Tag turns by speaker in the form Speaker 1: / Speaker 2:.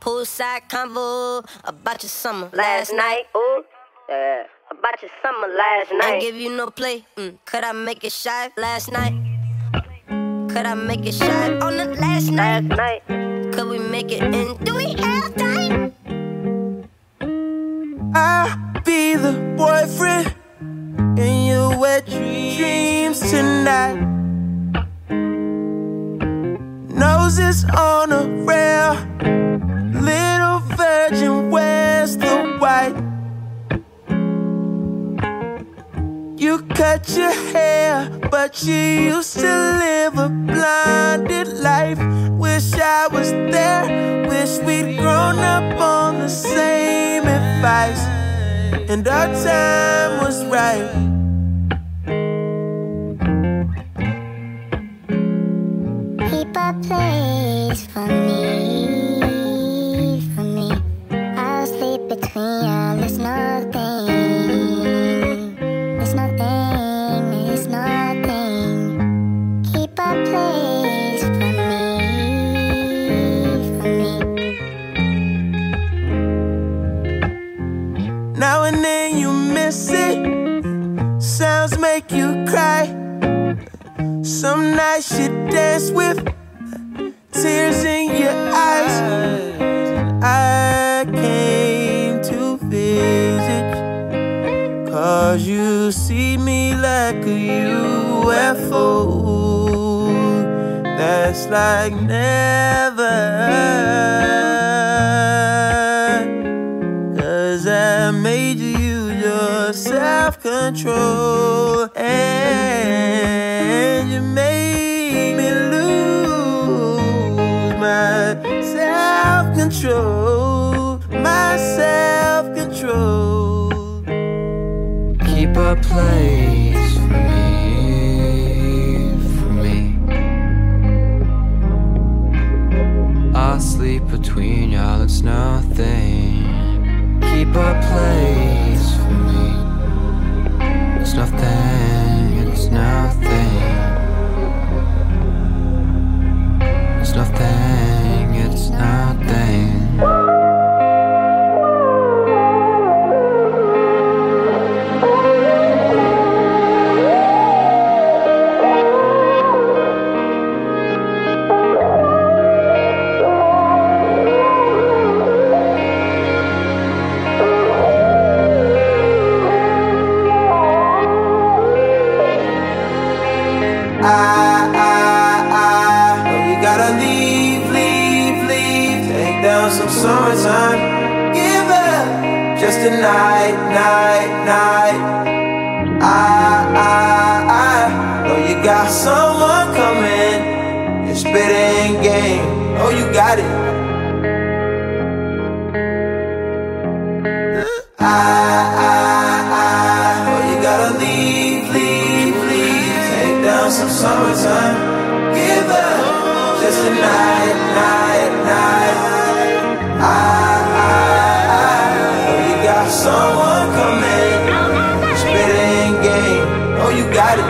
Speaker 1: Poolside convo about your summer last night. Ooh, yeah. About your summer last night. I give you no play. Mm. Could I make it shy last night? Could I make it shy on the last night? Last night. Could we make it in? Do we have time?
Speaker 2: I'll be the boyfriend in your wet dreams tonight. Noses on a rail, little virgin, where's the white? You cut your hair, but you used to live a blinded life. Wish I was there, wish we'd grown up on the same advice, and our time was right.
Speaker 3: For me, for me. I'll sleep between y'all. It's nothing. It's nothing. It's nothing. Keep a place for me, for me.
Speaker 2: Now and then you miss it. Sounds make you cry. Some nights you dance with tears in your eyes. I came to visit. Cause you see me like a UFO. That's like never. Cause I made you your self control. And you made
Speaker 4: place for me, for me. I'll sleep between y'all, it's nothing. Keep a place
Speaker 2: Down some summertime. Give up just a night, night, night. I, I, I know you got someone coming. You're spitting game. Oh, you got it. I, I, you gotta leave, leave, leave. Take down some summertime. Give up just a night, night. you got it.